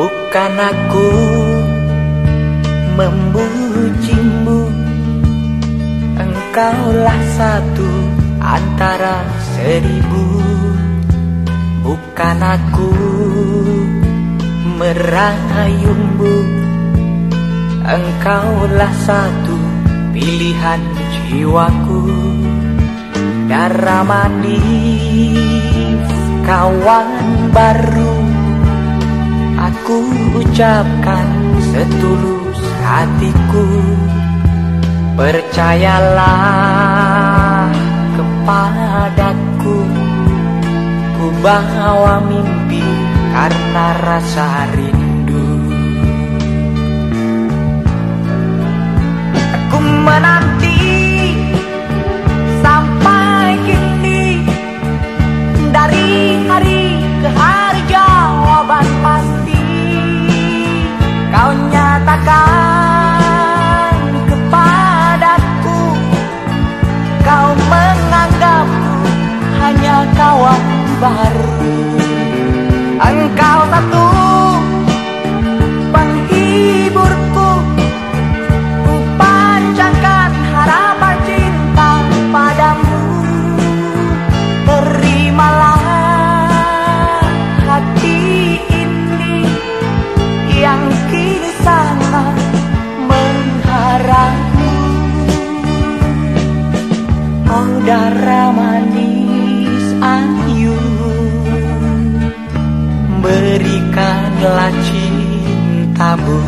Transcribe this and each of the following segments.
Bukan aku memujimu Engkaulah satu antara seribu. Bukan aku merayumu Engkaulah satu pilihan jiwaku. Darah manis kawan baru Aku ucapkan setulus hatiku. Percayalah kepadaku Ku bawa mimpi karena rasa rindu baru Engkau satu penghiburku Ku panjangkan harapan cinta padamu. Terimalah hati ini Yang kini sangat mengharapmu. Oh Berikanlah cintamu.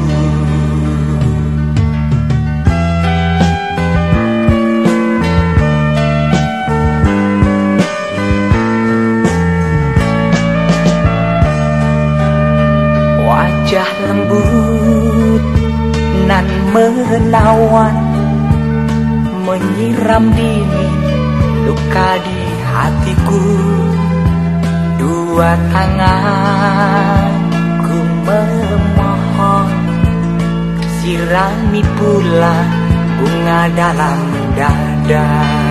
Wajah lembut nan menawan Menyiram dini luka di hatiku Dua tanganku memohon Sirami pula bunga dalam dada